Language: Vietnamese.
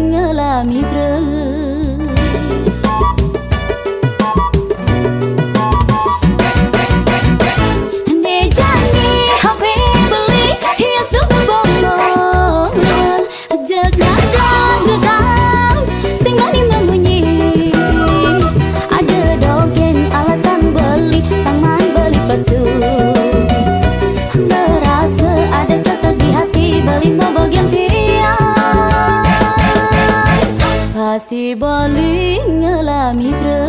ngalami terus. lua ngơ là mi trơ